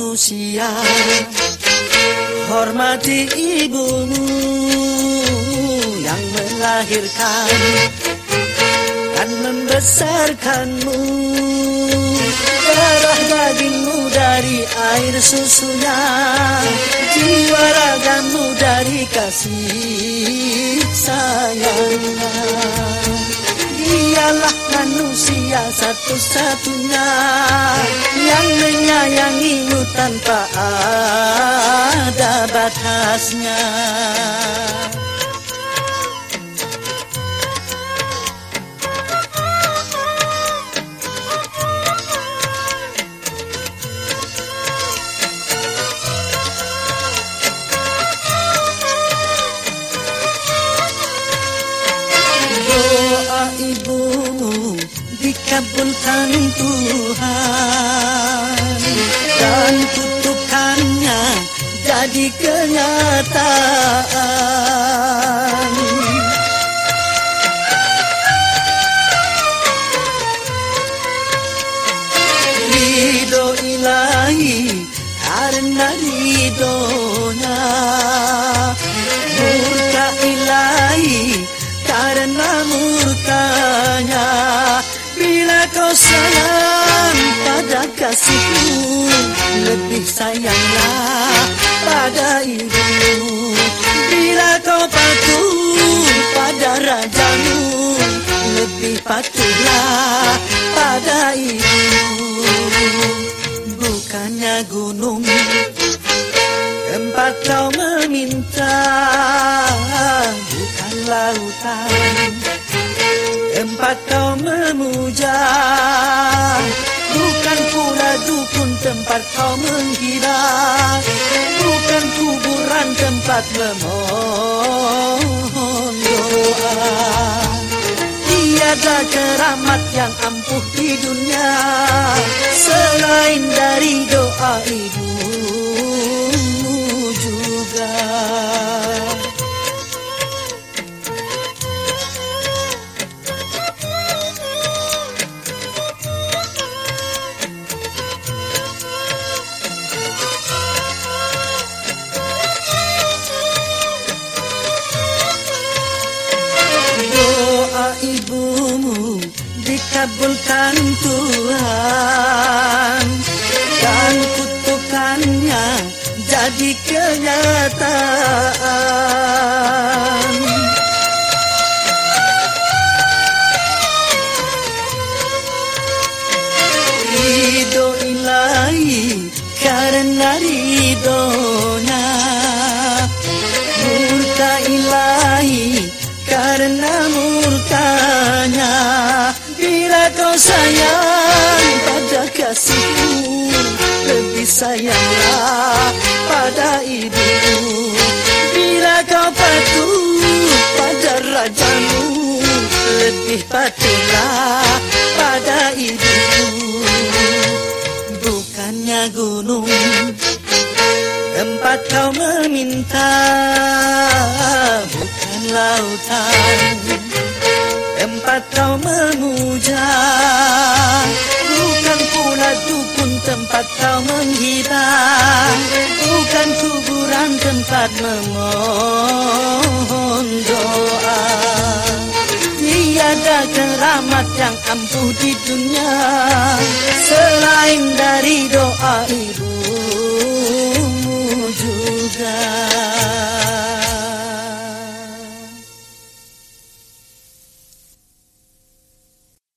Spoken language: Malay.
manusia. Hormati ibumu yang melahirkan Dan membesarkanmu. Darah dagingmu dari air susunya Jiwa ragamu dari kasih sayangnya. Dialah manusia satu-satunya Yang menyayangimu tanpa ada batasnya. Ibumu dikabulkan Tuhan dan kutukannya jadi kenyataan. Ridho ilahi karena ridhonya. Murka ilahi karena murkanya. Bila kau sayang pada kasihmu pada rajamu Lebih patuhlah pada ibumu. Bukannya gunung tempat kau meminta Bukan lautan tempat kau memuja. Bukan pula dukun tempat kau menghina Bukan kuburan tempat memohon doa Tiada keramat yang ampuh di dunia ibumu dikabulkan Tuhan. Dan kutukannya jadi kenyataan. Ridho ilahi karena ridhonya sayang pada kasihmu. Lebih sayanglah pada ibumu. Bila kau patuh pada rajamu Lebih patuhlah pada ibumu. Bukannya gunung tempat kau meminta Bukan lautan tempat kau memuja. Bukan pula dukun tempat kau menghina. Bukan kuburan tempat memohon doa. Tiada keramat yang ampuh di dunia selain dari doa ibumu juga.